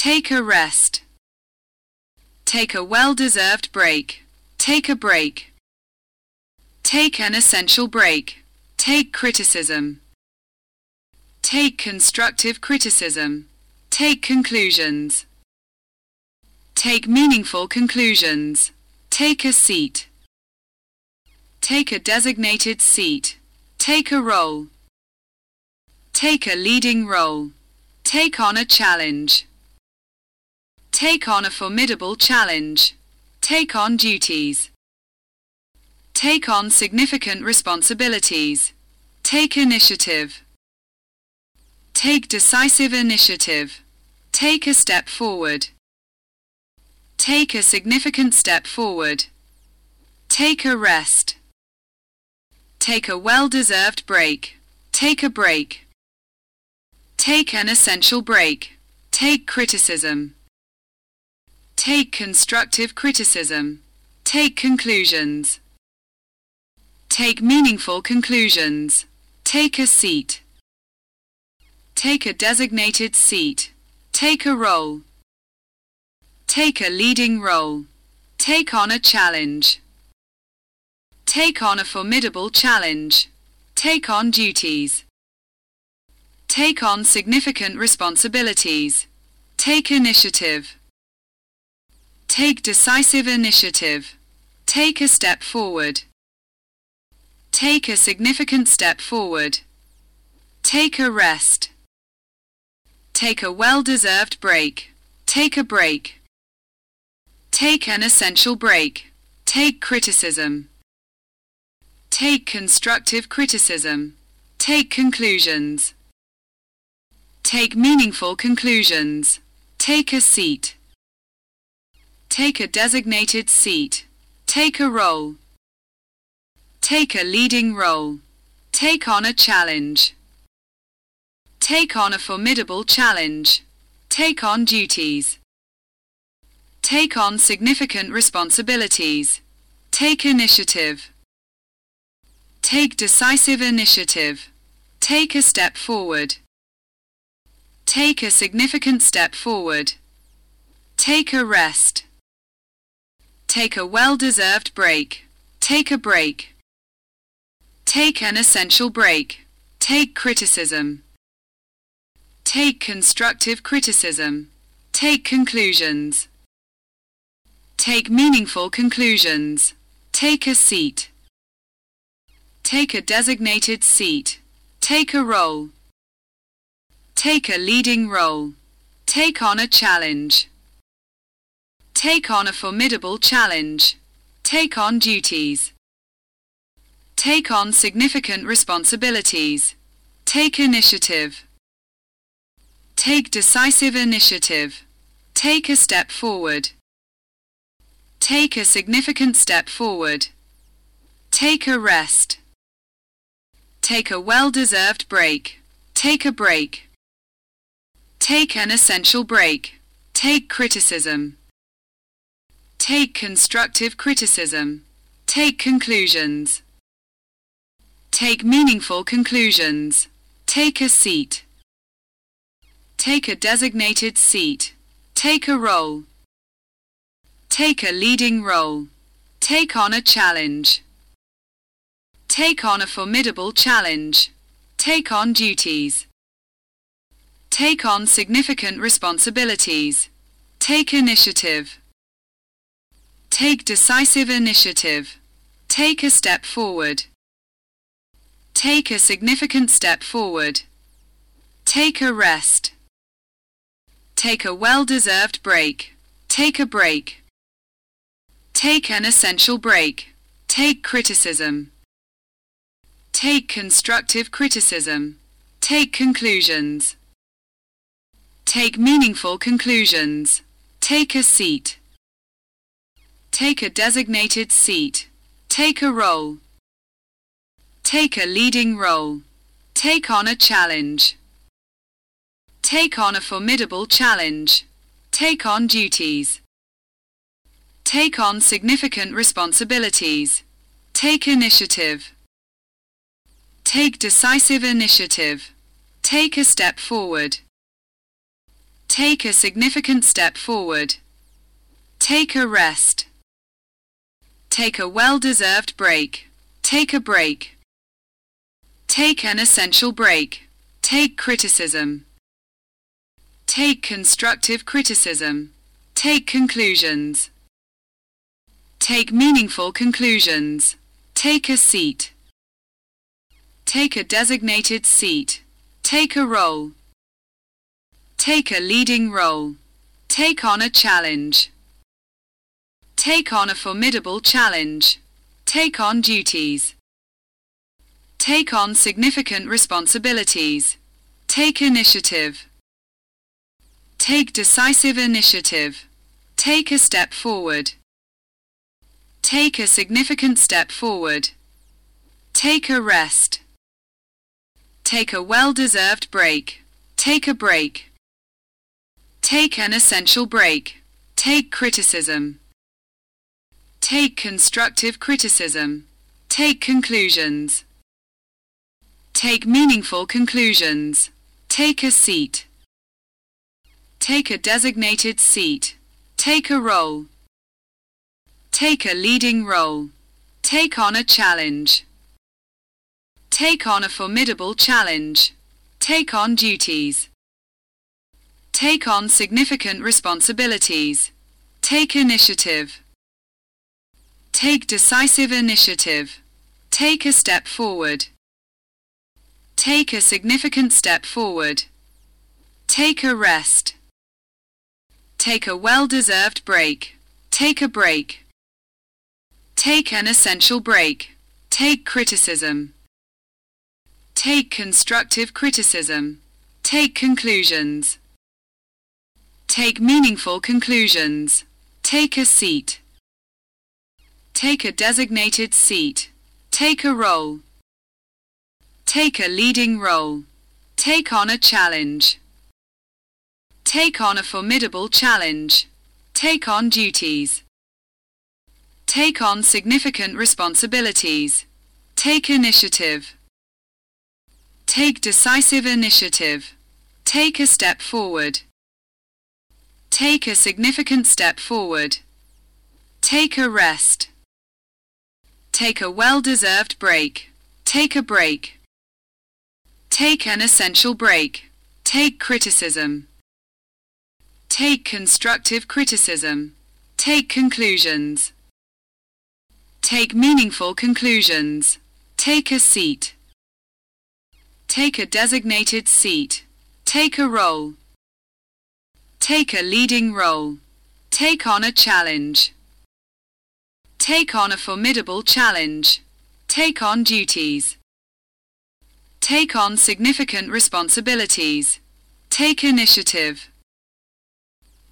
Take a rest. Take a well-deserved break. Take a break. Take an essential break. Take criticism. Take constructive criticism. Take conclusions. Take meaningful conclusions. Take a seat. Take a designated seat. Take a role. Take a leading role. Take on a challenge. Take on a formidable challenge. Take on duties. Take on significant responsibilities. Take initiative. Take decisive initiative. Take a step forward. Take a significant step forward. Take a rest. Take a well-deserved break. Take a break. Take an essential break. Take criticism. Take constructive criticism. Take conclusions. Take meaningful conclusions. Take a seat. Take a designated seat. Take a role. Take a leading role. Take on a challenge. Take on a formidable challenge. Take on duties. Take on significant responsibilities. Take initiative. Take decisive initiative. Take a step forward. Take a significant step forward. Take a rest. Take a well-deserved break. Take a break. Take an essential break. Take criticism. Take constructive criticism. Take conclusions. Take meaningful conclusions. Take a seat. Take a designated seat. Take a role. Take a leading role. Take on a challenge. Take on a formidable challenge. Take on duties. Take on significant responsibilities. Take initiative. Take decisive initiative. Take a step forward. Take a significant step forward. Take a rest. Take a well-deserved break. Take a break. Take an essential break. Take criticism. Take constructive criticism. Take conclusions. Take meaningful conclusions. Take a seat. Take a designated seat. Take a role. Take a leading role. Take on a challenge. Take on a formidable challenge. Take on duties. Take on significant responsibilities. Take initiative. Take decisive initiative. Take a step forward. Take a significant step forward. Take a rest. Take a well-deserved break. Take a break. Take an essential break. Take criticism. Take constructive criticism. Take conclusions. Take meaningful conclusions. Take a seat. Take a designated seat. Take a role. Take a leading role. Take on a challenge. Take on a formidable challenge. Take on duties. Take on significant responsibilities. Take initiative. Take decisive initiative. Take a step forward. Take a significant step forward. Take a rest. Take a well-deserved break. Take a break. Take an essential break. Take criticism. Take constructive criticism. Take conclusions. Take meaningful conclusions. Take a seat. Take a designated seat. Take a role. Take a leading role. Take on a challenge. Take on a formidable challenge. Take on duties. Take on significant responsibilities. Take initiative. Take decisive initiative. Take a step forward. Take a significant step forward. Take a rest. Take a well-deserved break. Take a break. Take an essential break. Take criticism. Take constructive criticism. Take conclusions. Take meaningful conclusions. Take a seat. Take a designated seat. Take a role. Take a leading role. Take on a challenge. Take on a formidable challenge. Take on duties. Take on significant responsibilities. Take initiative. Take decisive initiative. Take a step forward. Take a significant step forward. Take a rest. Take a well-deserved break. Take a break. Take an essential break. Take criticism. Take constructive criticism. Take conclusions. Take meaningful conclusions. Take a seat. Take a designated seat. Take a role. Take a leading role. Take on a challenge. Take on a formidable challenge. Take on duties. Take on significant responsibilities. Take initiative. Take decisive initiative. Take a step forward. Take a significant step forward. Take a rest. Take a well-deserved break. Take a break. Take an essential break. Take criticism. Take constructive criticism. Take conclusions. Take meaningful conclusions. Take a seat. Take a designated seat. Take a role. Take a leading role. Take on a challenge. Take on a formidable challenge. Take on duties. Take on significant responsibilities. Take initiative. Take decisive initiative. Take a step forward. Take a significant step forward. Take a rest. Take a well-deserved break. Take a break. Take an essential break. Take criticism. Take constructive criticism. Take conclusions. Take meaningful conclusions. Take a seat. Take a designated seat. Take a role. Take a leading role. Take on a challenge. Take on a formidable challenge. Take on duties. Take on significant responsibilities. Take initiative.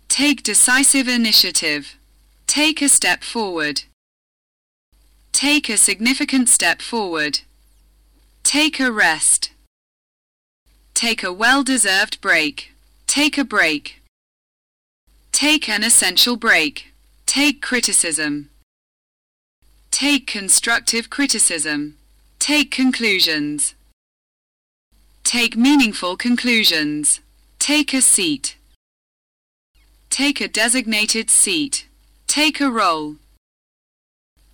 Take decisive initiative. Take a step forward. Take a significant step forward. Take a rest. Take a well-deserved break. Take a break. Take an essential break. Take criticism. Take constructive criticism. Take conclusions. Take meaningful conclusions. Take a seat. Take a designated seat. Take a role.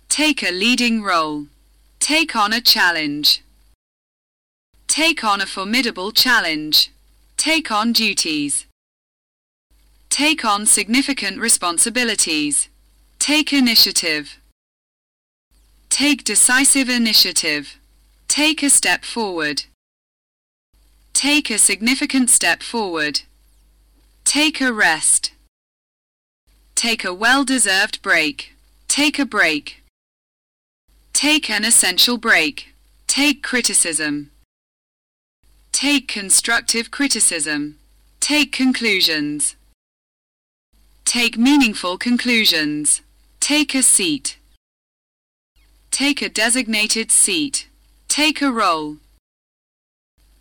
Take a leading role. Take on a challenge. Take on a formidable challenge. Take on duties. Take on significant responsibilities. Take initiative. Take decisive initiative. Take a step forward. Take a significant step forward. Take a rest. Take a well-deserved break. Take a break. Take an essential break. Take criticism. Take constructive criticism. Take conclusions. Take meaningful conclusions. Take a seat. Take a designated seat. Take a role.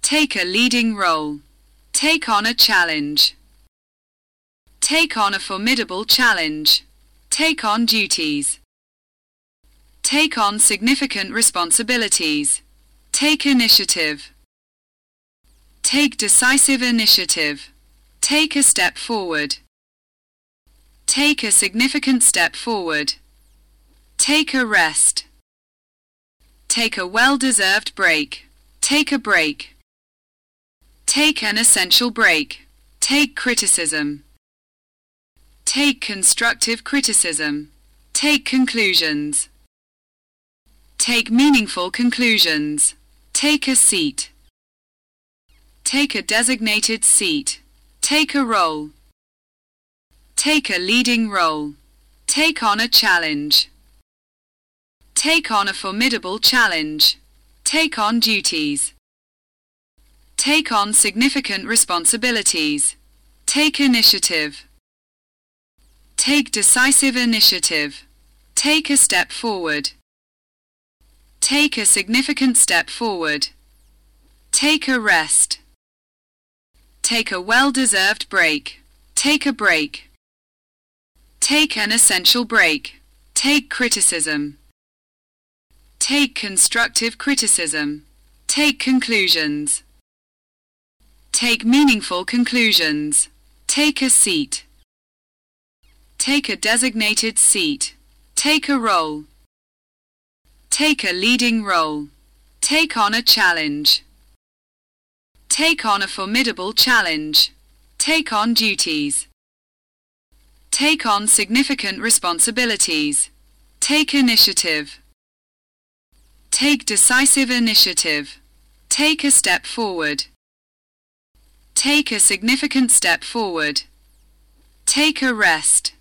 Take a leading role. Take on a challenge. Take on a formidable challenge. Take on duties. Take on significant responsibilities. Take initiative. Take decisive initiative. Take a step forward. Take a significant step forward. Take a rest. Take a well-deserved break. Take a break. Take an essential break. Take criticism. Take constructive criticism. Take conclusions. Take meaningful conclusions. Take a seat. Take a designated seat. Take a role. Take a leading role. Take on a challenge. Take on a formidable challenge. Take on duties. Take on significant responsibilities. Take initiative. Take decisive initiative. Take a step forward. Take a significant step forward. Take a rest. Take a well-deserved break. Take a break. Take an essential break. Take criticism. Take constructive criticism. Take conclusions. Take meaningful conclusions. Take a seat. Take a designated seat. Take a role. Take a leading role. Take on a challenge. Take on a formidable challenge. Take on duties. Take on significant responsibilities. Take initiative. Take decisive initiative. Take a step forward. Take a significant step forward. Take a rest.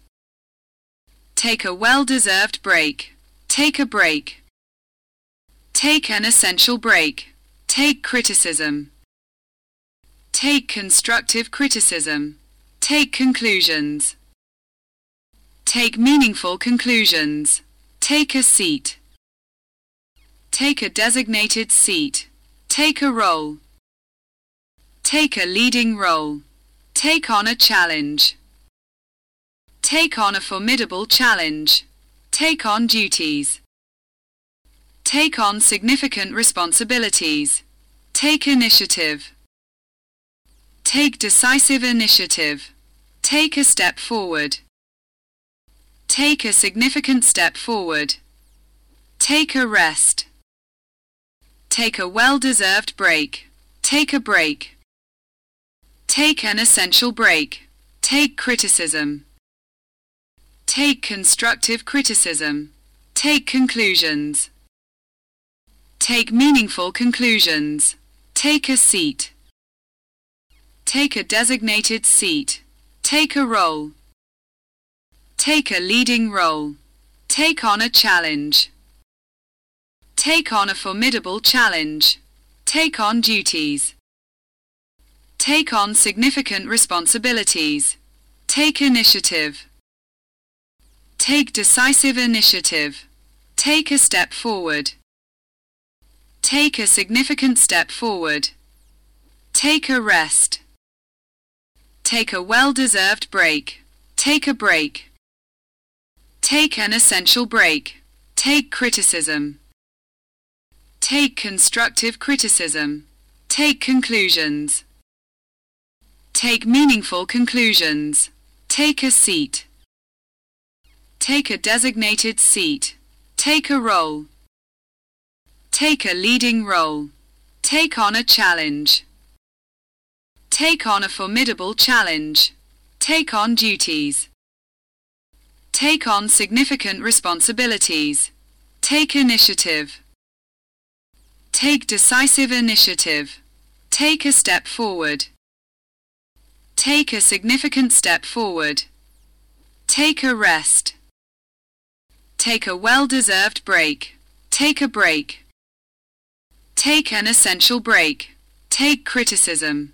Take a well-deserved break. Take a break. Take an essential break. Take criticism. Take constructive criticism. Take conclusions. Take meaningful conclusions. Take a seat. Take a designated seat. Take a role. Take a leading role. Take on a challenge. Take on a formidable challenge. Take on duties. Take on significant responsibilities. Take initiative. Take decisive initiative. Take a step forward. Take a significant step forward. Take a rest. Take a well-deserved break. Take a break. Take an essential break. Take criticism. Take constructive criticism. Take conclusions. Take meaningful conclusions. Take a seat. Take a designated seat. Take a role. Take a leading role. Take on a challenge. Take on a formidable challenge. Take on duties. Take on significant responsibilities. Take initiative. Take decisive initiative. Take a step forward. Take a significant step forward. Take a rest. Take a well-deserved break. Take a break. Take an essential break. Take criticism. Take constructive criticism. Take conclusions. Take meaningful conclusions. Take a seat. Take a designated seat. Take a role. Take a leading role. Take on a challenge. Take on a formidable challenge. Take on duties. Take on significant responsibilities. Take initiative. Take decisive initiative. Take a step forward. Take a significant step forward. Take a rest. Take a well-deserved break. Take a break. Take an essential break. Take criticism.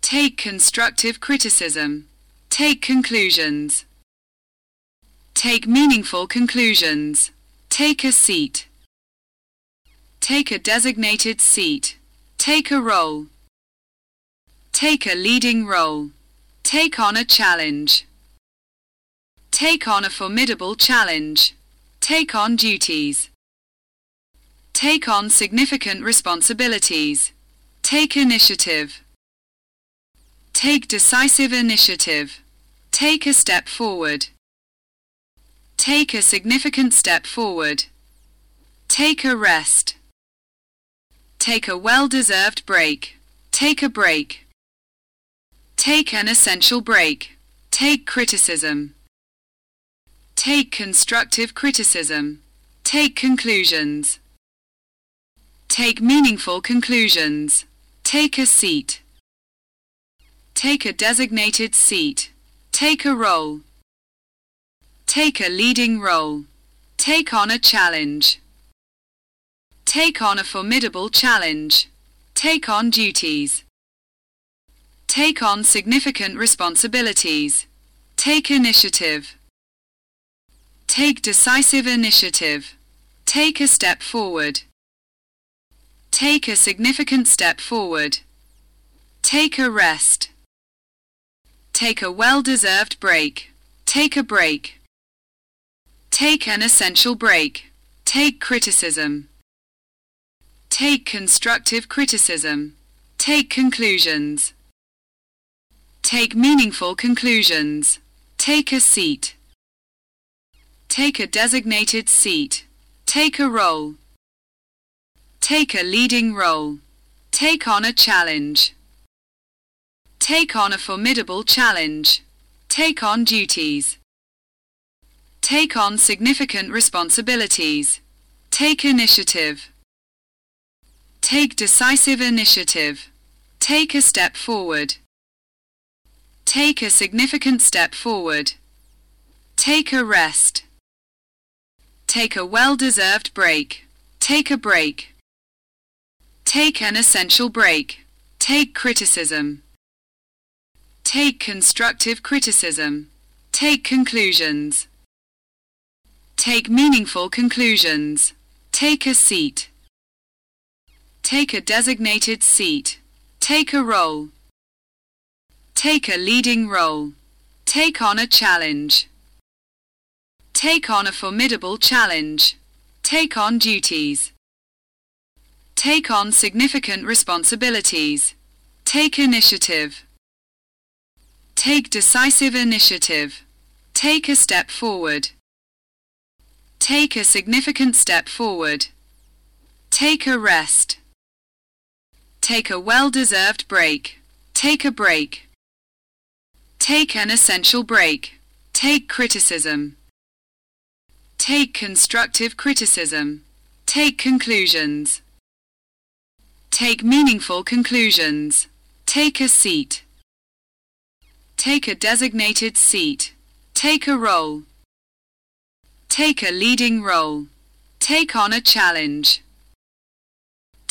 Take constructive criticism. Take conclusions. Take meaningful conclusions. Take a seat. Take a designated seat. Take a role. Take a leading role. Take on a challenge. Take on a formidable challenge. Take on duties. Take on significant responsibilities. Take initiative. Take decisive initiative. Take a step forward. Take a significant step forward. Take a rest. Take a well-deserved break. Take a break. Take an essential break. Take criticism. Take constructive criticism. Take conclusions. Take meaningful conclusions. Take a seat. Take a designated seat. Take a role. Take a leading role. Take on a challenge. Take on a formidable challenge. Take on duties. Take on significant responsibilities. Take initiative. Take decisive initiative. Take a step forward. Take a significant step forward. Take a rest. Take a well-deserved break. Take a break. Take an essential break. Take criticism. Take constructive criticism. Take conclusions. Take meaningful conclusions. Take a seat. Take a designated seat. Take a role. Take a leading role. Take on a challenge. Take on a formidable challenge. Take on duties. Take on significant responsibilities. Take initiative. Take decisive initiative. Take a step forward. Take a significant step forward. Take a rest. Take a well-deserved break. Take a break. Take an essential break. Take criticism. Take constructive criticism. Take conclusions. Take meaningful conclusions. Take a seat. Take a designated seat. Take a role. Take a leading role. Take on a challenge. Take on a formidable challenge. Take on duties. Take on significant responsibilities. Take initiative. Take decisive initiative. Take a step forward. Take a significant step forward. Take a rest. Take a well-deserved break. Take a break. Take an essential break. Take criticism. Take constructive criticism. Take conclusions. Take meaningful conclusions. Take a seat. Take a designated seat. Take a role. Take a leading role. Take on a challenge.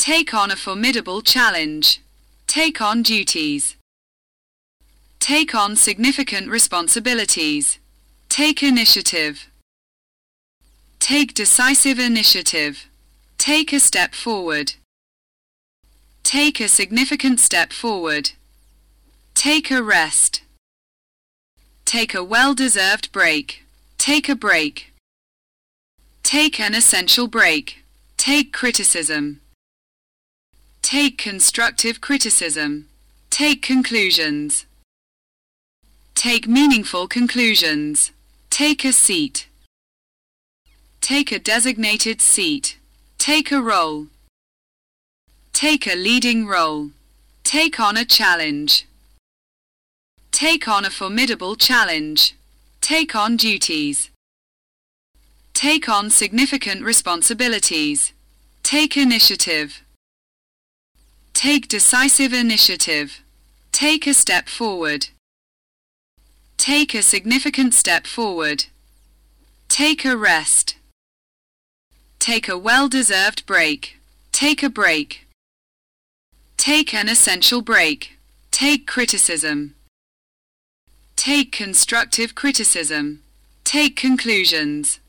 Take on a formidable challenge. Take on duties. Take on significant responsibilities. Take initiative. Take decisive initiative. Take a step forward. Take a significant step forward. Take a rest. Take a well-deserved break. Take a break. Take an essential break. Take criticism. Take constructive criticism. Take conclusions. Take meaningful conclusions. Take a seat. Take a designated seat. Take a role. Take a leading role. Take on a challenge. Take on a formidable challenge. Take on duties. Take on significant responsibilities. Take initiative. Take decisive initiative. Take a step forward. Take a significant step forward. Take a rest. Take a well-deserved break. Take a break. Take an essential break. Take criticism. Take constructive criticism. Take conclusions.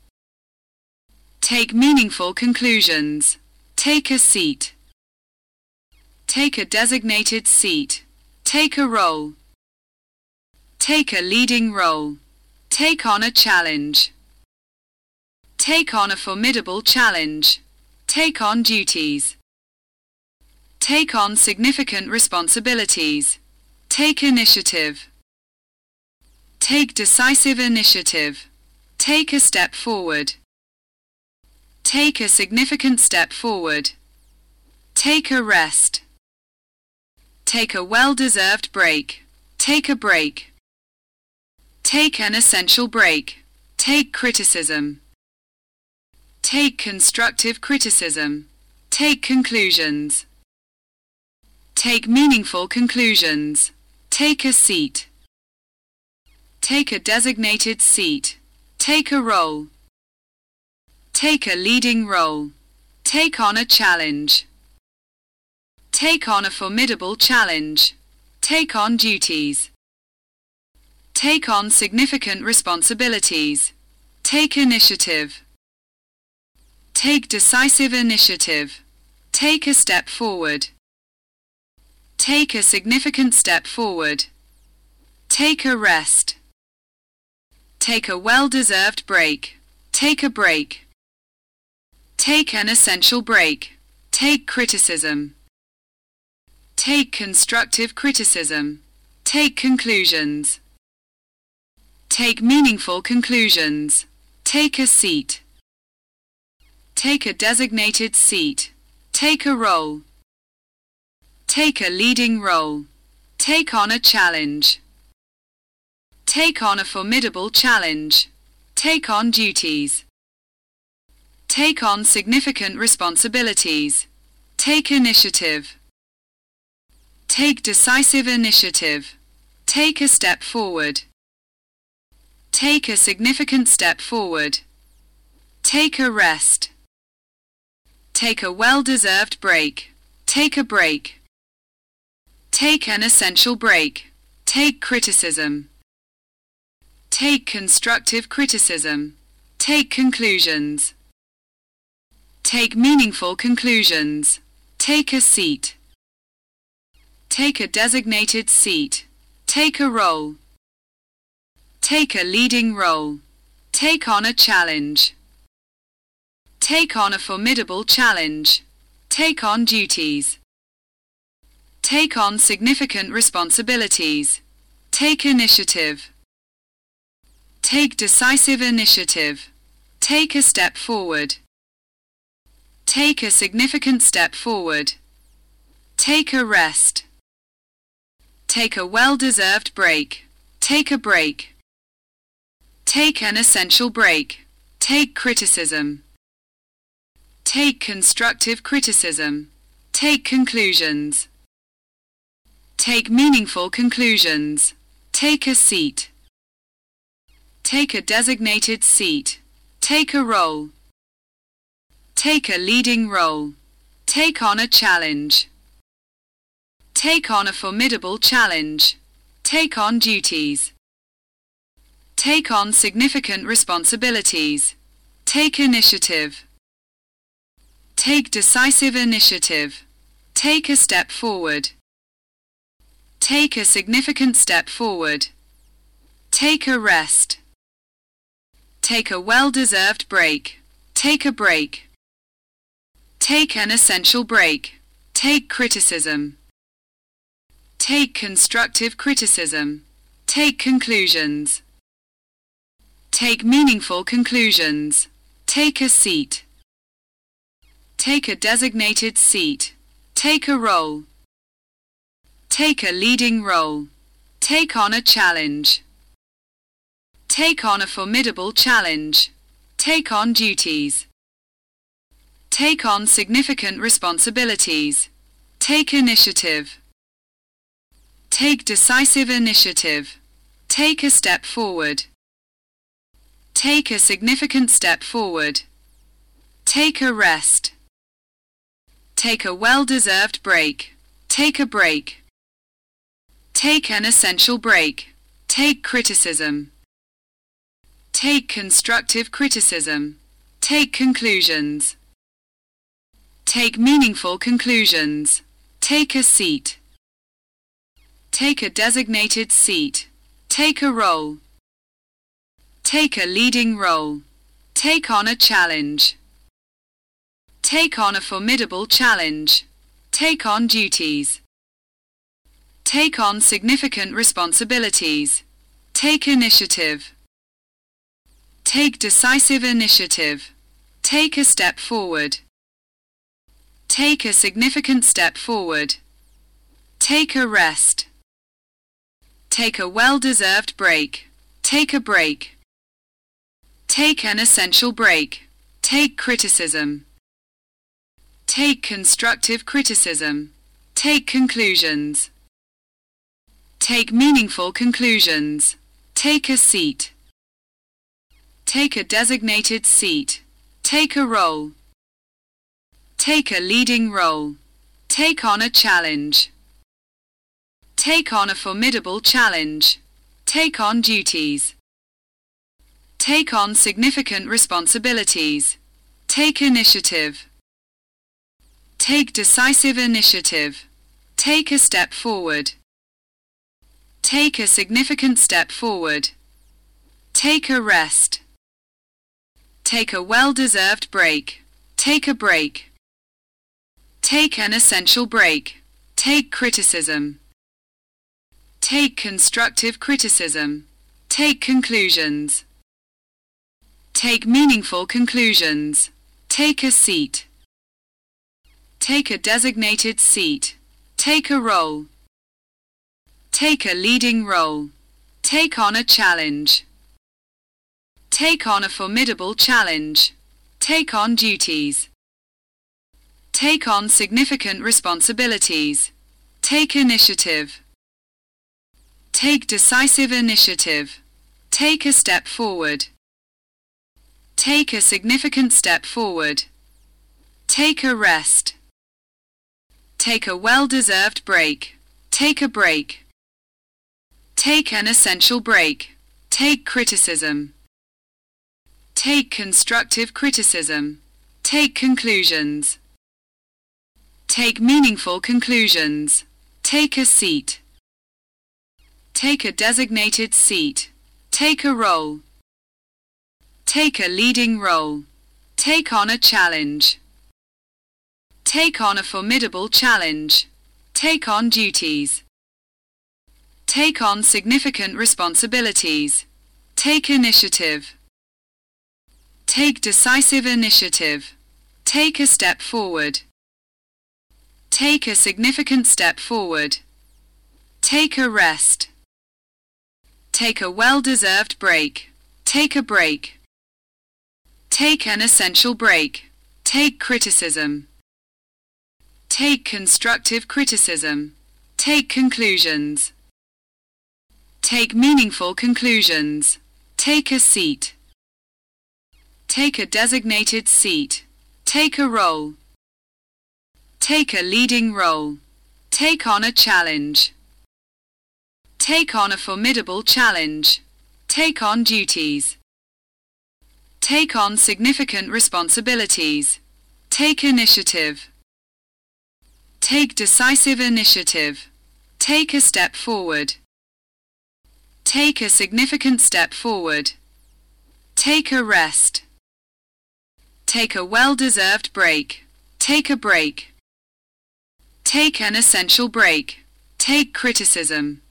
Take meaningful conclusions. Take a seat. Take a designated seat. Take a role. Take a leading role. Take on a challenge. Take on a formidable challenge. Take on duties. Take on significant responsibilities. Take initiative. Take decisive initiative. Take a step forward. Take a significant step forward. Take a rest. Take a well-deserved break. Take a break. Take an essential break. Take criticism. Take constructive criticism. Take conclusions. Take meaningful conclusions. Take a seat. Take a designated seat. Take a role. Take a leading role. Take on a challenge. Take on a formidable challenge. Take on duties. Take on significant responsibilities. Take initiative. Take decisive initiative. Take a step forward. Take a significant step forward. Take a rest. Take a well-deserved break. Take a break. Take an essential break. Take criticism. Take constructive criticism. Take conclusions. Take meaningful conclusions. Take a seat. Take a designated seat. Take a role. Take a leading role. Take on a challenge. Take on a formidable challenge. Take on duties. Take on significant responsibilities. Take initiative. Take decisive initiative. Take a step forward. Take a significant step forward. Take a rest. Take a well-deserved break. Take a break. Take an essential break. Take criticism. Take constructive criticism. Take conclusions. Take meaningful conclusions. Take a seat. Take a designated seat. Take a role. Take a leading role. Take on a challenge. Take on a formidable challenge. Take on duties. Take on significant responsibilities. Take initiative. Take decisive initiative. Take a step forward. Take a significant step forward. Take a rest. Take a well-deserved break. Take a break. Take an essential break. Take criticism. Take constructive criticism. Take conclusions. Take meaningful conclusions. Take a seat. Take a designated seat. Take a role. Take a leading role. Take on a challenge. Take on a formidable challenge. Take on duties. Take on significant responsibilities. Take initiative. Take decisive initiative. Take a step forward. Take a significant step forward. Take a rest. Take a well-deserved break. Take a break. Take an essential break. Take criticism. Take constructive criticism. Take conclusions. Take meaningful conclusions. Take a seat. Take a designated seat. Take a role. Take a leading role. Take on a challenge. Take on a formidable challenge. Take on duties. Take on significant responsibilities. Take initiative. Take decisive initiative. Take a step forward. Take a significant step forward. Take a rest. Take a well-deserved break. Take a break. Take an essential break. Take criticism. Take constructive criticism. Take conclusions. Take meaningful conclusions. Take a seat. Take a designated seat. Take a role. Take a leading role. Take on a challenge. Take on a formidable challenge. Take on duties. Take on significant responsibilities. Take initiative. Take decisive initiative. Take a step forward. Take a significant step forward. Take a rest. Take a well-deserved break. Take a break. Take an essential break. Take criticism. Take constructive criticism. Take conclusions. Take meaningful conclusions. Take a seat. Take a designated seat. Take a role. Take a leading role. Take on a challenge. Take on a formidable challenge. Take on duties. Take on significant responsibilities. Take initiative. Take decisive initiative. Take a step forward. Take a significant step forward. Take a rest. Take a well-deserved break. Take a break. Take an essential break. Take criticism. Take constructive criticism. Take conclusions. Take meaningful conclusions. Take a seat. Take a designated seat. Take a role. Take a leading role. Take on a challenge. Take on a formidable challenge. Take on duties. Take on significant responsibilities. Take initiative. Take decisive initiative. Take a step forward. Take a significant step forward. Take a rest. Take a well-deserved break. Take a break. Take an essential break. Take criticism. Take constructive criticism. Take conclusions. Take meaningful conclusions. Take a seat. Take a designated seat. Take a role. Take a leading role. Take on a challenge. Take on a formidable challenge. Take on duties. Take on significant responsibilities. Take initiative. Take decisive initiative. Take a step forward. Take a significant step forward. Take a rest. Take a well-deserved break. Take a break. Take an essential break. Take criticism. Take constructive criticism. Take conclusions. Take meaningful conclusions. Take a seat. Take a designated seat. Take a role. Take a leading role. Take on a challenge. Take on a formidable challenge. Take on duties. Take on significant responsibilities. Take initiative. Take decisive initiative. Take a step forward. Take a significant step forward. Take a rest. Take a well-deserved break. Take a break. Take an essential break. Take criticism.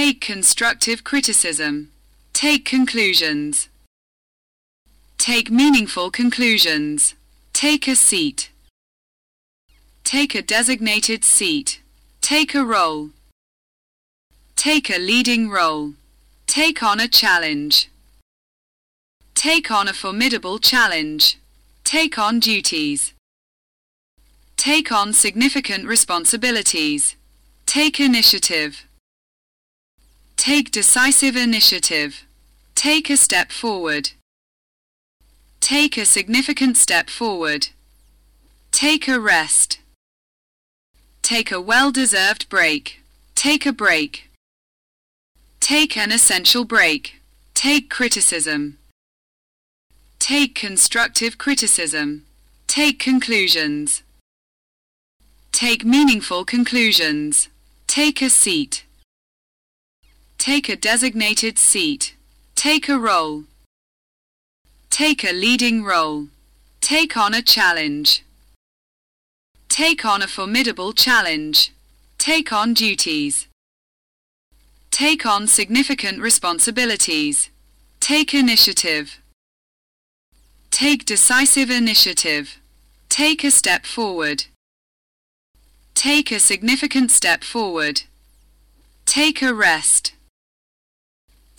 Take constructive criticism. Take conclusions. Take meaningful conclusions. Take a seat. Take a designated seat. Take a role. Take a leading role. Take on a challenge. Take on a formidable challenge. Take on duties. Take on significant responsibilities. Take initiative. Take decisive initiative. Take a step forward. Take a significant step forward. Take a rest. Take a well-deserved break. Take a break. Take an essential break. Take criticism. Take constructive criticism. Take conclusions. Take meaningful conclusions. Take a seat. Take a designated seat. Take a role. Take a leading role. Take on a challenge. Take on a formidable challenge. Take on duties. Take on significant responsibilities. Take initiative. Take decisive initiative. Take a step forward. Take a significant step forward. Take a rest.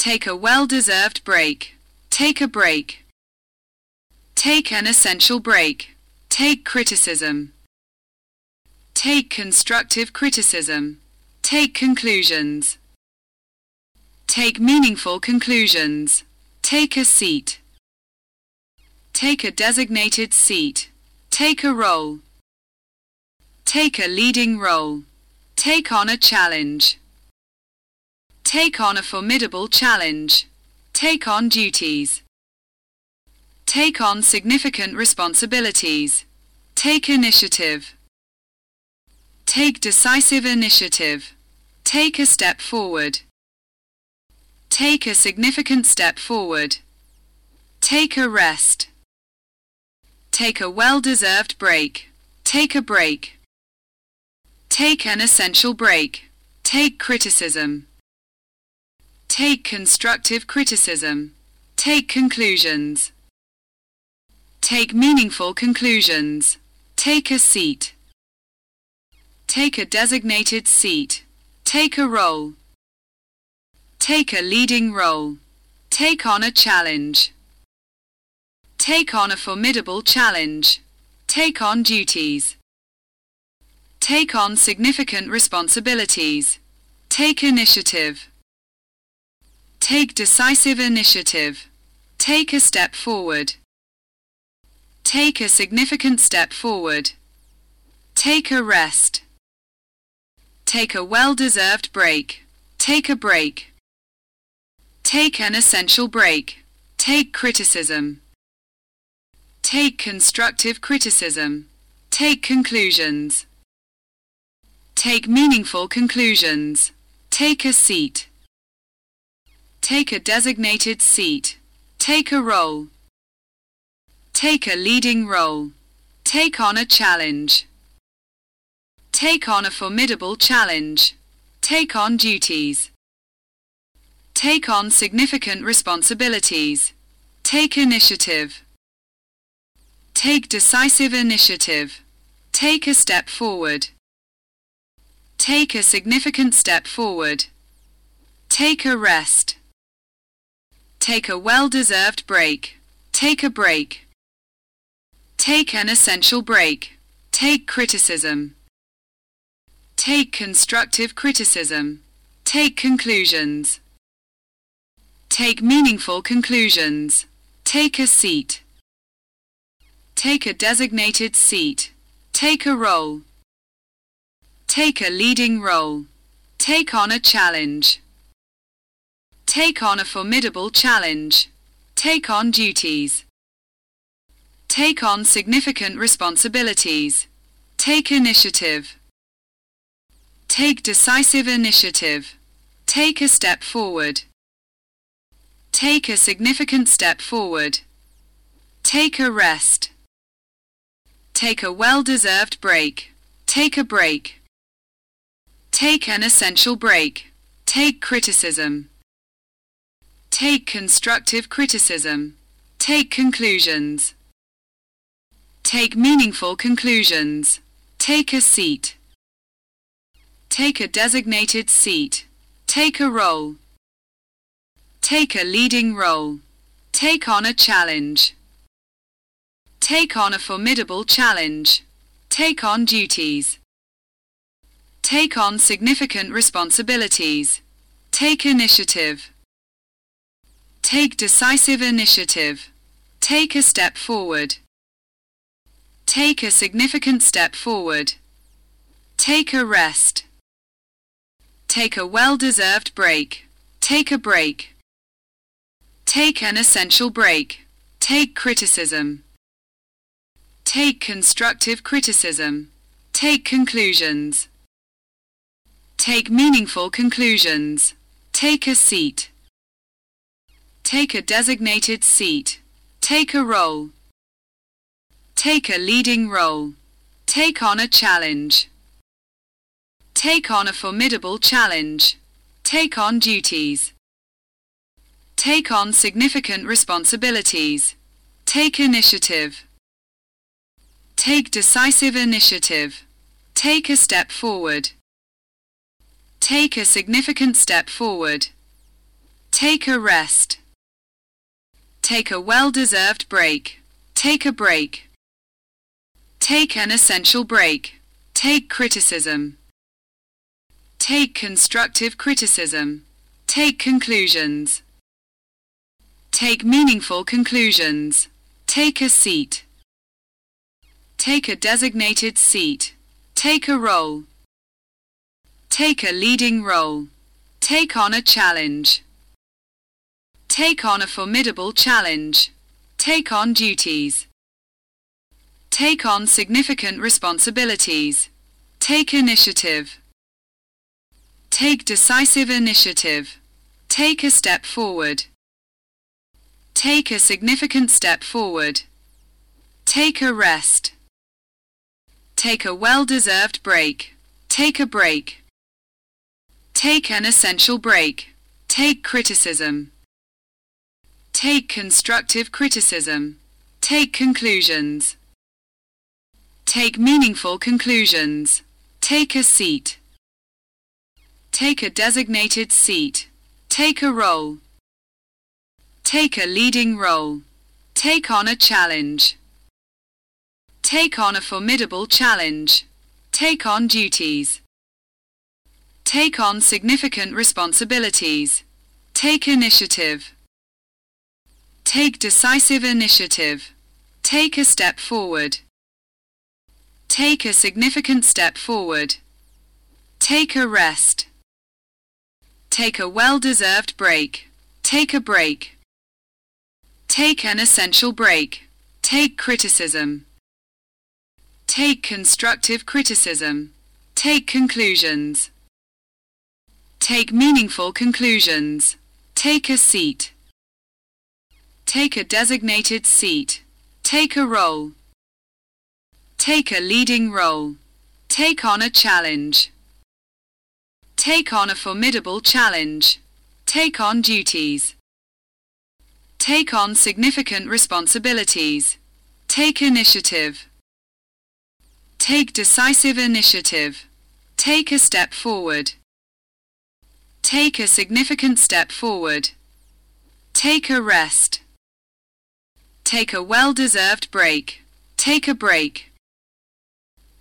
Take a well-deserved break. Take a break. Take an essential break. Take criticism. Take constructive criticism. Take conclusions. Take meaningful conclusions. Take a seat. Take a designated seat. Take a role. Take a leading role. Take on a challenge. Take on a formidable challenge. Take on duties. Take on significant responsibilities. Take initiative. Take decisive initiative. Take a step forward. Take a significant step forward. Take a rest. Take a well-deserved break. Take a break. Take an essential break. Take criticism. Take constructive criticism. Take conclusions. Take meaningful conclusions. Take a seat. Take a designated seat. Take a role. Take a leading role. Take on a challenge. Take on a formidable challenge. Take on duties. Take on significant responsibilities. Take initiative. Take decisive initiative. Take a step forward. Take a significant step forward. Take a rest. Take a well-deserved break. Take a break. Take an essential break. Take criticism. Take constructive criticism. Take conclusions. Take meaningful conclusions. Take a seat. Take a designated seat. Take a role. Take a leading role. Take on a challenge. Take on a formidable challenge. Take on duties. Take on significant responsibilities. Take initiative. Take decisive initiative. Take a step forward. Take a significant step forward. Take a rest. Take a well-deserved break. Take a break. Take an essential break. Take criticism. Take constructive criticism. Take conclusions. Take meaningful conclusions. Take a seat. Take a designated seat. Take a role. Take a leading role. Take on a challenge. Take on a formidable challenge. Take on duties. Take on significant responsibilities. Take initiative. Take decisive initiative. Take a step forward. Take a significant step forward. Take a rest. Take a well-deserved break. Take a break. Take an essential break. Take criticism. Take constructive criticism. Take conclusions. Take meaningful conclusions. Take a seat. Take a designated seat. Take a role. Take a leading role. Take on a challenge. Take on a formidable challenge. Take on duties. Take on significant responsibilities. Take initiative. Take decisive initiative. Take a step forward. Take a significant step forward. Take a rest. Take a well-deserved break. Take a break. Take an essential break. Take criticism. Take constructive criticism. Take conclusions. Take meaningful conclusions. Take a seat. Take a designated seat. Take a role. Take a leading role. Take on a challenge. Take on a formidable challenge. Take on duties. Take on significant responsibilities. Take initiative. Take decisive initiative. Take a step forward. Take a significant step forward. Take a rest. Take a well-deserved break. Take a break. Take an essential break. Take criticism. Take constructive criticism. Take conclusions. Take meaningful conclusions. Take a seat. Take a designated seat. Take a role. Take a leading role. Take on a challenge. Take on a formidable challenge. Take on duties. Take on significant responsibilities. Take initiative. Take decisive initiative. Take a step forward. Take a significant step forward. Take a rest. Take a well-deserved break. Take a break. Take an essential break. Take criticism. Take constructive criticism. Take conclusions. Take meaningful conclusions. Take a seat. Take a designated seat. Take a role. Take a leading role. Take on a challenge. Take on a formidable challenge. Take on duties. Take on significant responsibilities. Take initiative. Take decisive initiative. Take a step forward. Take a significant step forward. Take a rest. Take a well-deserved break. Take a break. Take an essential break. Take criticism. Take constructive criticism. Take conclusions. Take meaningful conclusions. Take a seat. Take a designated seat. Take a role. Take a leading role. Take on a challenge. Take on a formidable challenge. Take on duties. Take on significant responsibilities. Take initiative. Take decisive initiative. Take a step forward. Take a significant step forward. Take a rest. Take a well-deserved break. Take a break.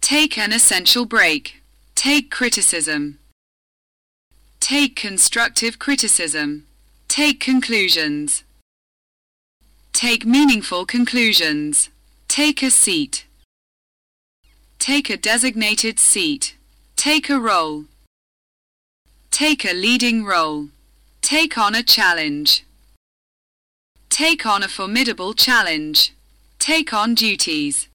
Take an essential break. Take criticism. Take constructive criticism. Take conclusions. Take meaningful conclusions. Take a seat. Take a designated seat. Take a role. Take a leading role. Take on a challenge. Take on a formidable challenge. Take on duties.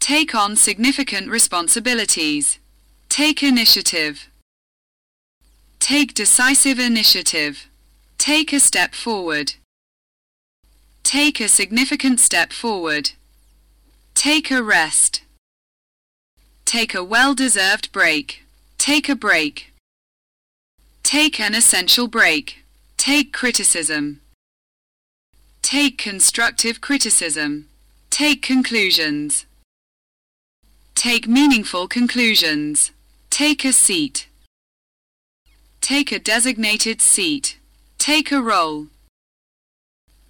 Take on significant responsibilities. Take initiative. Take decisive initiative. Take a step forward. Take a significant step forward. Take a rest. Take a well-deserved break. Take a break. Take an essential break. Take criticism. Take constructive criticism. Take conclusions. Take meaningful conclusions. Take a seat. Take a designated seat. Take a role.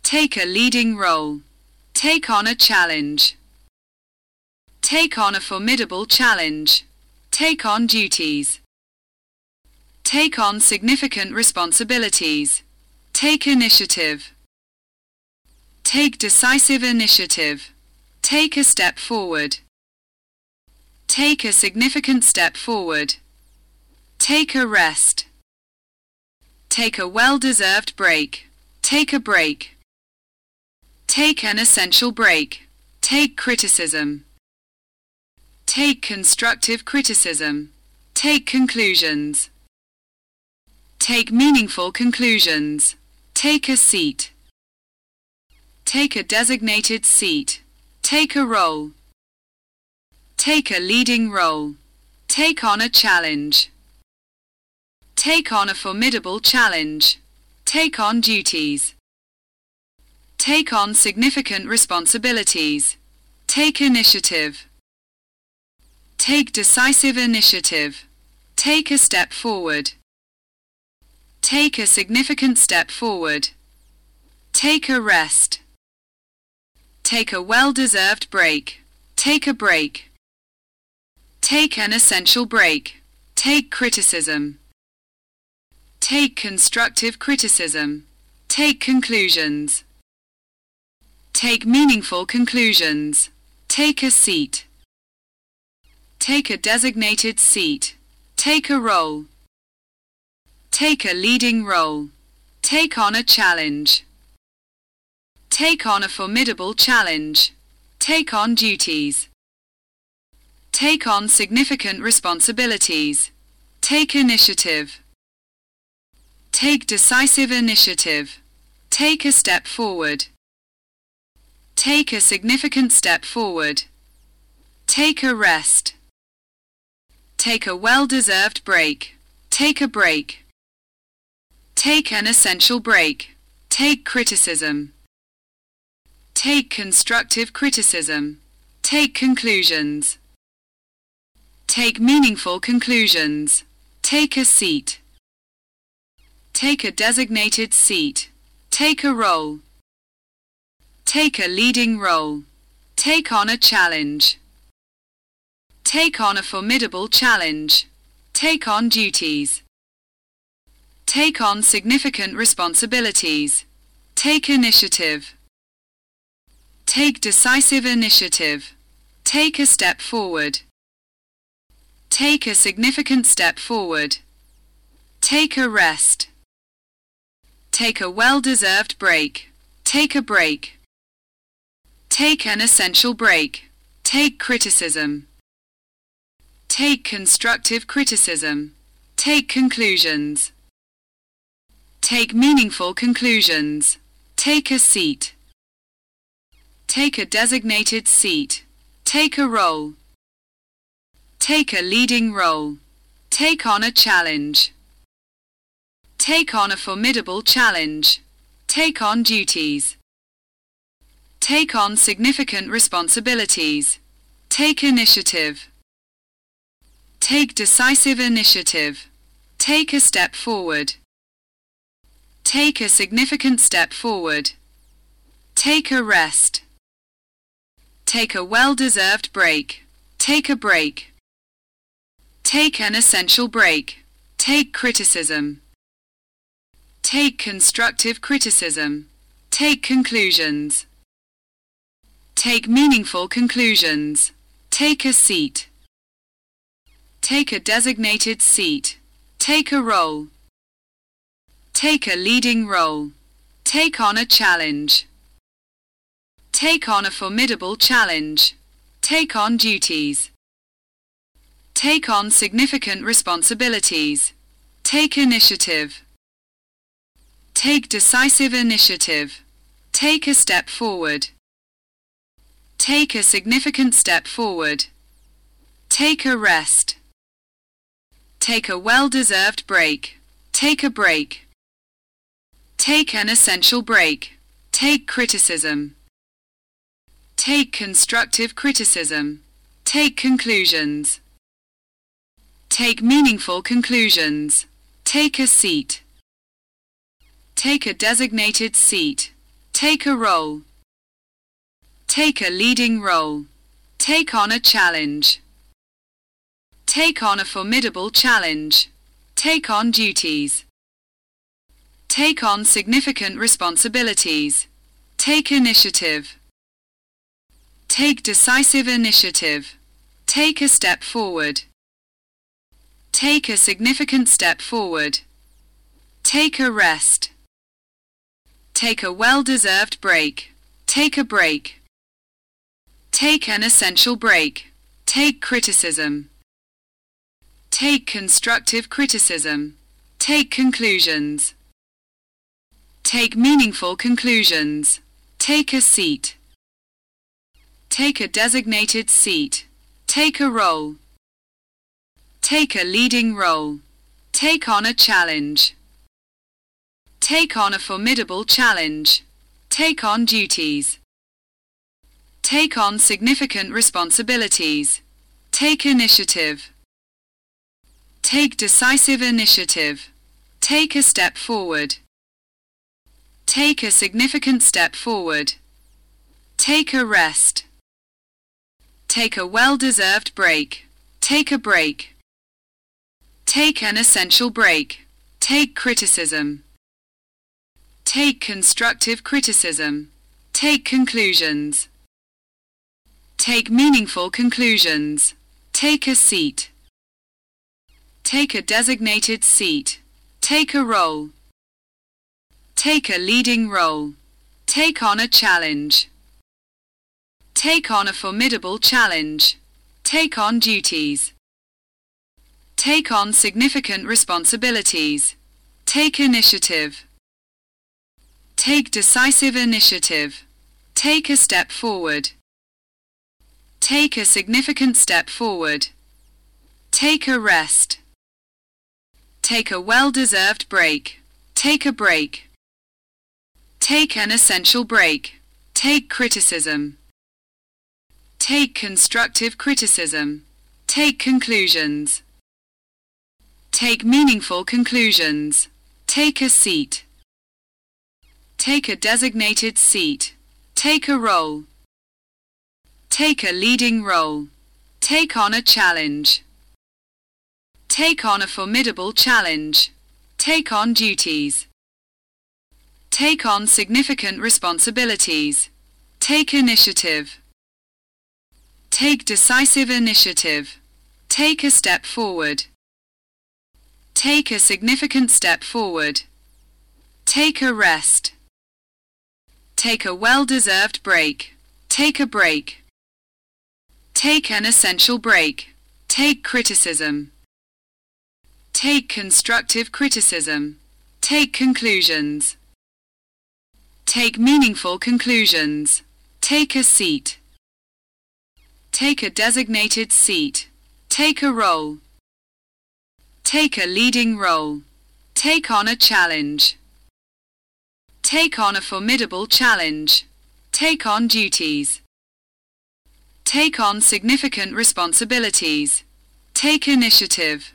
Take a leading role. Take on a challenge. Take on a formidable challenge. Take on duties. Take on significant responsibilities. Take initiative. Take decisive initiative. Take a step forward. Take a significant step forward. Take a rest. Take a well-deserved break. Take a break. Take an essential break. Take criticism. Take constructive criticism. Take conclusions. Take meaningful conclusions. Take a seat. Take a designated seat. Take a role. Take a leading role. Take on a challenge. Take on a formidable challenge. Take on duties. Take on significant responsibilities. Take initiative. Take decisive initiative. Take a step forward. Take a significant step forward. Take a rest. Take a well-deserved break. Take a break. Take an essential break. Take criticism. Take constructive criticism. Take conclusions. Take meaningful conclusions. Take a seat. Take a designated seat. Take a role. Take a leading role. Take on a challenge. Take on a formidable challenge. Take on duties. Take on significant responsibilities. Take initiative. Take decisive initiative. Take a step forward. Take a significant step forward. Take a rest. Take a well-deserved break. Take a break. Take an essential break. Take criticism. Take constructive criticism. Take conclusions. Take meaningful conclusions. Take a seat. Take a designated seat. Take a role. Take a leading role. Take on a challenge. Take on a formidable challenge. Take on duties. Take on significant responsibilities. Take initiative. Take decisive initiative. Take a step forward. Take a significant step forward. Take a rest. Take a well-deserved break. Take a break. Take an essential break. Take criticism. Take constructive criticism. Take conclusions. Take meaningful conclusions. Take a seat. Take a designated seat. Take a role. Take a leading role. Take on a challenge. Take on a formidable challenge. Take on duties. Take on significant responsibilities. Take initiative. Take decisive initiative. Take a step forward. Take a significant step forward. Take a rest. Take a well-deserved break. Take a break. Take an essential break. Take criticism. Take constructive criticism. Take conclusions. Take meaningful conclusions. Take a seat. Take a designated seat. Take a role. Take a leading role. Take on a challenge. Take on a formidable challenge. Take on duties. Take on significant responsibilities. Take initiative. Take decisive initiative. Take a step forward. Take a significant step forward. Take a rest. Take a well-deserved break. Take a break. Take an essential break. Take criticism. Take constructive criticism. Take conclusions. Take meaningful conclusions. Take a seat. Take a designated seat. Take a role. Take a leading role. Take on a challenge. Take on a formidable challenge. Take on duties. Take on significant responsibilities. Take initiative. Take decisive initiative. Take a step forward. Take a significant step forward. Take a rest. Take a well-deserved break. Take a break. Take an essential break. Take criticism. Take constructive criticism. Take conclusions. Take meaningful conclusions. Take a seat. Take a designated seat. Take a role. Take a leading role. Take on a challenge. Take on a formidable challenge. Take on duties. Take on significant responsibilities. Take initiative. Take decisive initiative. Take a step forward. Take a significant step forward. Take a rest. Take a well-deserved break. Take a break. Take an essential break. Take criticism. Take constructive criticism. Take conclusions. Take meaningful conclusions. Take a seat. Take a designated seat. Take a role. Take a leading role. Take on a challenge. Take on a formidable challenge. Take on duties. Take on significant responsibilities. Take initiative. Take decisive initiative. Take a step forward. Take a significant step forward. Take a rest. Take a well-deserved break. Take a break. Take an essential break. Take criticism. Take constructive criticism. Take conclusions. Take meaningful conclusions. Take a seat. Take a designated seat. Take a role. Take a leading role. Take on a challenge. Take on a formidable challenge. Take on duties. Take on significant responsibilities. Take initiative. Take decisive initiative. Take a step forward. Take a significant step forward. Take a rest. Take a well-deserved break. Take a break. Take an essential break. Take criticism. Take constructive criticism. Take conclusions. Take meaningful conclusions. Take a seat. Take a designated seat. Take a role. Take a leading role. Take on a challenge. Take on a formidable challenge. Take on duties. Take on significant responsibilities. Take initiative.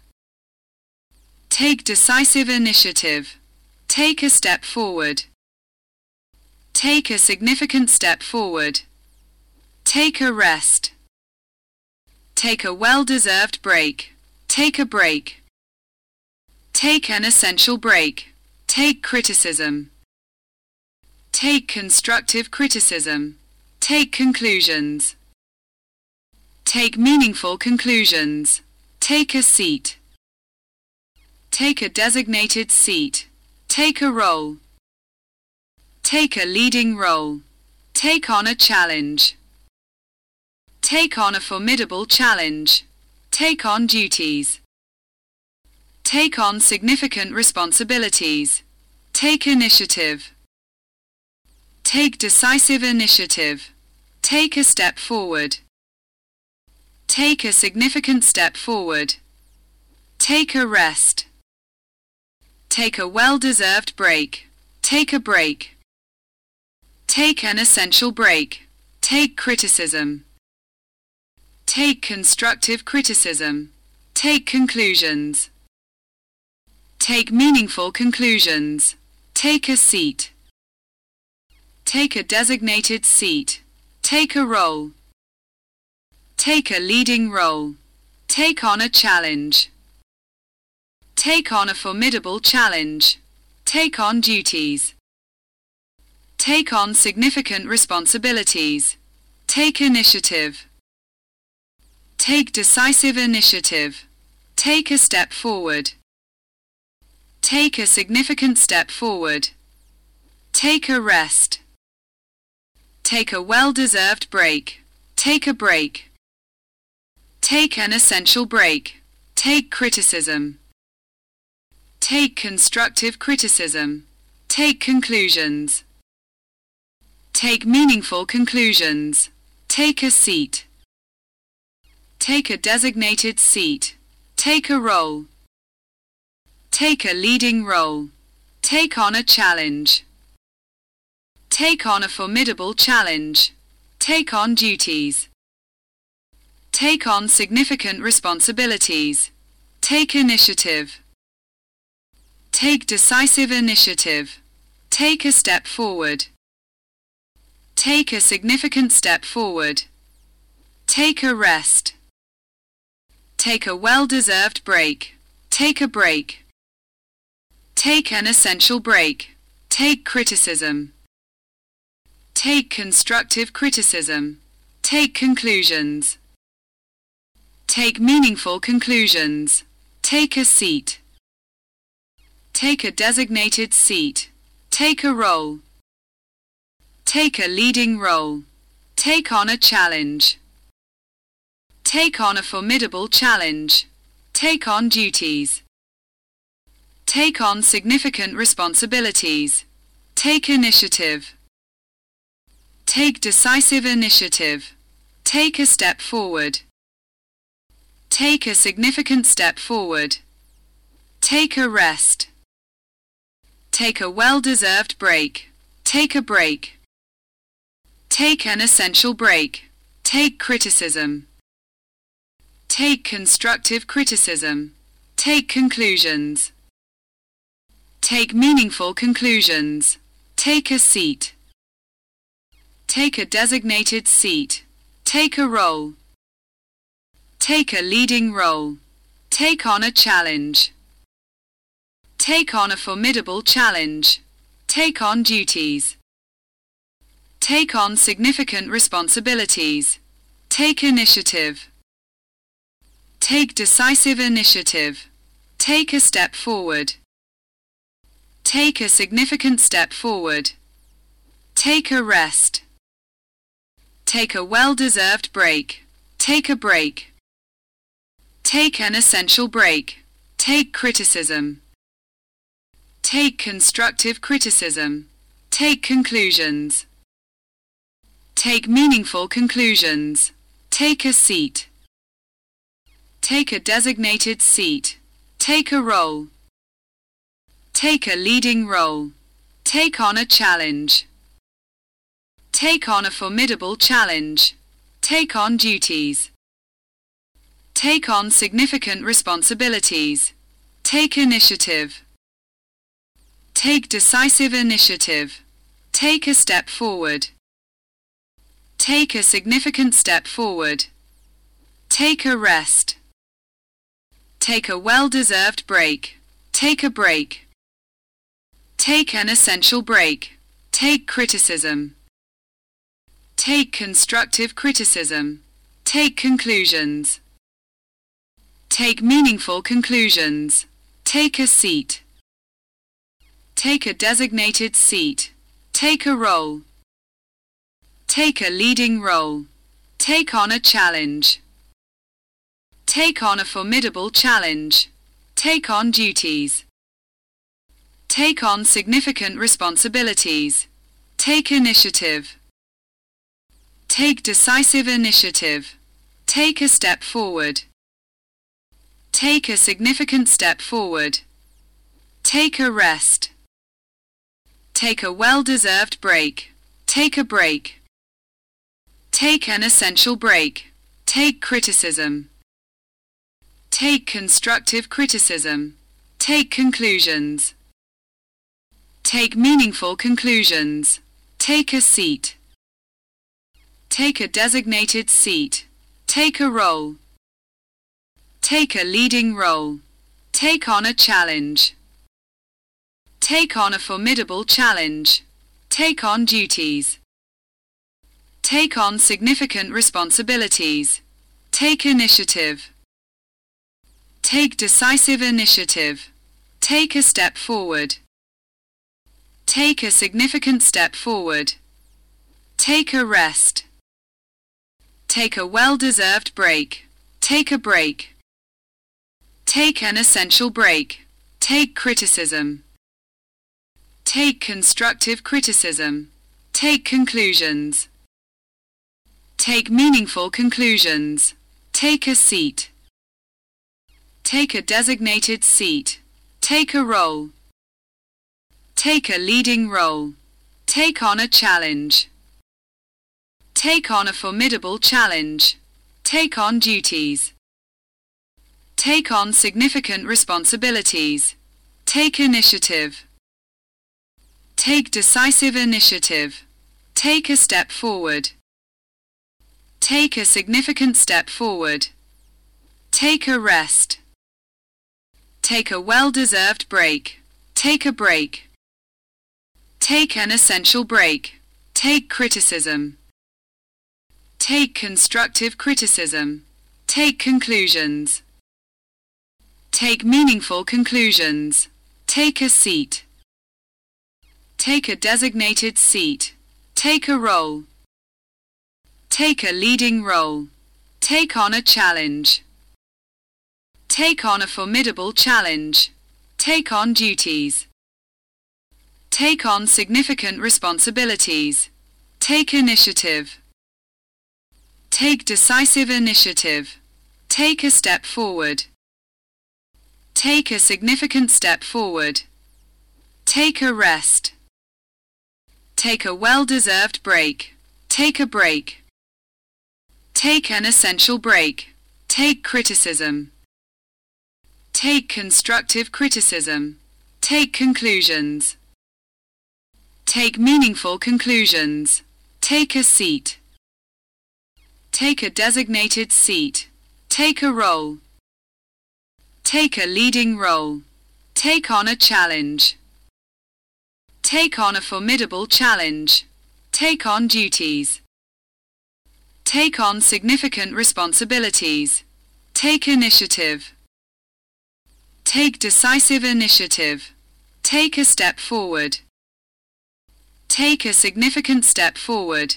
Take decisive initiative. Take a step forward. Take a significant step forward. Take a rest. Take a well-deserved break. Take a break. Take an essential break. Take criticism. Take constructive criticism. Take conclusions. Take meaningful conclusions. Take a seat. Take a designated seat. Take a role. Take a leading role. Take on a challenge. Take on a formidable challenge. Take on duties. Take on significant responsibilities. Take initiative. Take decisive initiative. Take a step forward. Take a significant step forward. Take a rest. Take a well-deserved break. Take a break. Take an essential break. Take criticism. Take constructive criticism. Take conclusions. Take meaningful conclusions. Take a seat. Take a designated seat. Take a role. Take a leading role. Take on a challenge. Take on a formidable challenge. Take on duties. Take on significant responsibilities. Take initiative. Take decisive initiative. Take a step forward. Take a significant step forward. Take a rest. Take a well-deserved break. Take a break. Take an essential break. Take criticism. Take constructive criticism. Take conclusions. Take meaningful conclusions. Take a seat. Take a designated seat. Take a role. Take a leading role. Take on a challenge. Take on a formidable challenge. Take on duties. Take on significant responsibilities. Take initiative. Take decisive initiative. Take a step forward. Take a significant step forward. Take a rest. Take a well-deserved break. Take a break. Take an essential break. Take criticism. Take constructive criticism. Take conclusions. Take meaningful conclusions. Take a seat. Take a designated seat. Take a role. Take a leading role. Take on a challenge. Take on a formidable challenge. Take on duties. Take on significant responsibilities. Take initiative. Take decisive initiative. Take a step forward. Take a significant step forward. Take a rest. Take a well-deserved break. Take a break. Take an essential break. Take criticism. Take constructive criticism. Take conclusions. Take meaningful conclusions. Take a seat. Take a designated seat. Take a role. Take a leading role. Take on a challenge. Take on a formidable challenge. Take on duties. Take on significant responsibilities. Take initiative. Take decisive initiative. Take a step forward. Take a significant step forward. Take a rest. Take a well-deserved break. Take a break. Take an essential break. Take criticism. Take constructive criticism. Take conclusions. Take meaningful conclusions. Take a seat. Take a designated seat. Take a role. Take a leading role. Take on a challenge. Take on a formidable challenge. Take on duties. Take on significant responsibilities. Take initiative. Take decisive initiative. Take a step forward. Take a significant step forward. Take a rest. Take a well-deserved break. Take a break. Take an essential break. Take criticism. Take constructive criticism. Take conclusions. Take meaningful conclusions. Take a seat. Take a designated seat. Take a role. Take a leading role. Take on a challenge. Take on a formidable challenge. Take on duties. Take on significant responsibilities. Take initiative. Take decisive initiative. Take a step forward. Take a significant step forward. Take a rest. Take a well-deserved break. Take a break. Take an essential break. Take criticism. Take constructive criticism. Take conclusions. Take meaningful conclusions. Take a seat. Take a designated seat. Take a role. Take a leading role. Take on a challenge. Take on a formidable challenge. Take on duties. Take on significant responsibilities. Take initiative. Take decisive initiative. Take a step forward. Take a significant step forward. Take a rest. Take a well-deserved break. Take a break. Take an essential break. Take criticism. Take constructive criticism. Take conclusions. Take meaningful conclusions. Take a seat. Take a designated seat. Take a role. Take a leading role. Take on a challenge. Take on a formidable challenge. Take on duties. Take on significant responsibilities. Take initiative. Take decisive initiative. Take a step forward. Take a significant step forward. Take a rest. Take a well-deserved break. Take a break. Take an essential break. Take criticism. Take constructive criticism. Take conclusions. Take meaningful conclusions. Take a seat. Take a designated seat. Take a role. Take a leading role. Take on a challenge. Take on a formidable challenge. Take on duties. Take on significant responsibilities. Take initiative. Take decisive initiative. Take a step forward. Take a significant step forward. Take a rest. Take a well-deserved break. Take a break. Take an essential break. Take criticism. Take constructive criticism. Take conclusions. Take meaningful conclusions. Take a seat. Take a designated seat. Take a role. Take a leading role. Take on a challenge. Take on a formidable challenge. Take on duties. Take on significant responsibilities. Take initiative. Take decisive initiative. Take a step forward. Take a significant step forward.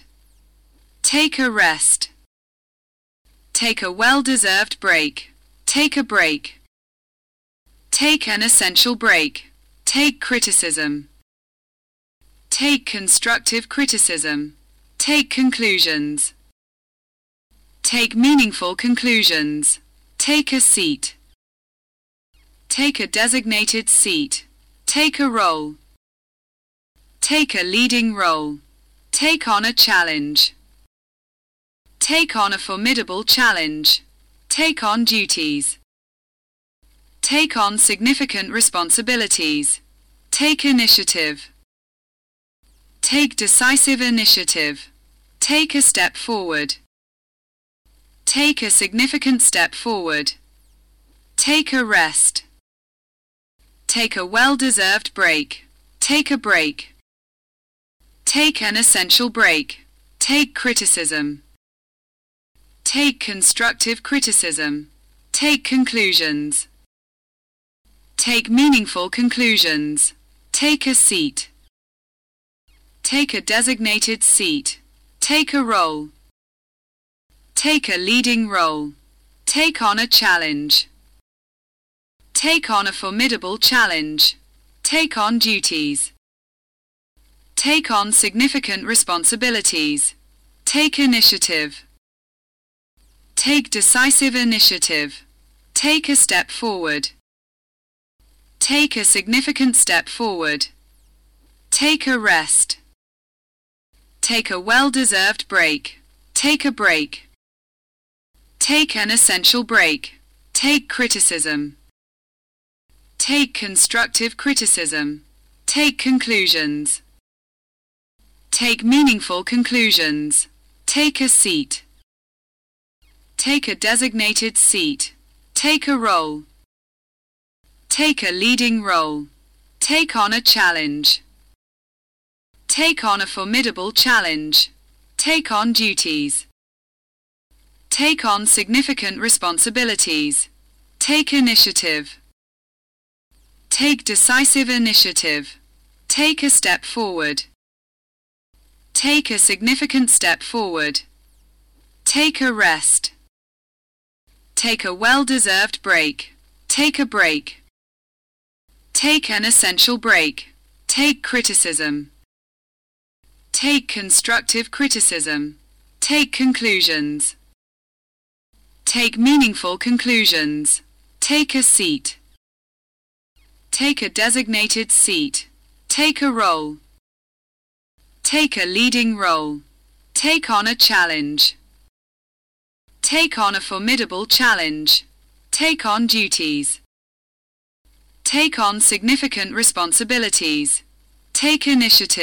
Take a rest. Take a well-deserved break. Take a break. Take an essential break. Take criticism. Take constructive criticism. Take conclusions. Take meaningful conclusions. Take a seat. Take a designated seat. Take a role. Take a leading role. Take on a challenge. Take on a formidable challenge. Take on duties. Take on significant responsibilities. Take initiative. Take decisive initiative. Take a step forward. Take a significant step forward. Take a rest. Take a well-deserved break. Take a break. Take an essential break. Take criticism. Take constructive criticism. Take conclusions. Take meaningful conclusions. Take a seat. Take a designated seat. Take a role. Take a leading role. Take on a challenge. Take on a formidable challenge. Take on duties. Take on significant responsibilities. Take initiative. Take decisive initiative. Take a step forward. Take a significant step forward. Take a rest. Take a well-deserved break. Take a break. Take an essential break. Take criticism. Take constructive criticism. Take conclusions. Take meaningful conclusions. Take a seat. Take a designated seat. Take a role. Take a leading role. Take on a challenge. Take on a formidable challenge. Take on duties. Take on significant responsibilities. Take initiative. Take decisive initiative. Take a step forward. Take a significant step forward. Take a rest. Take a well-deserved break. Take a break. Take an essential break. Take criticism. Take constructive criticism. Take conclusions. Take meaningful conclusions. Take a seat. Take a designated seat. Take a role. Take a leading role. Take on a challenge. Take on a formidable challenge. Take on duties. Take on significant responsibilities. Take initiative.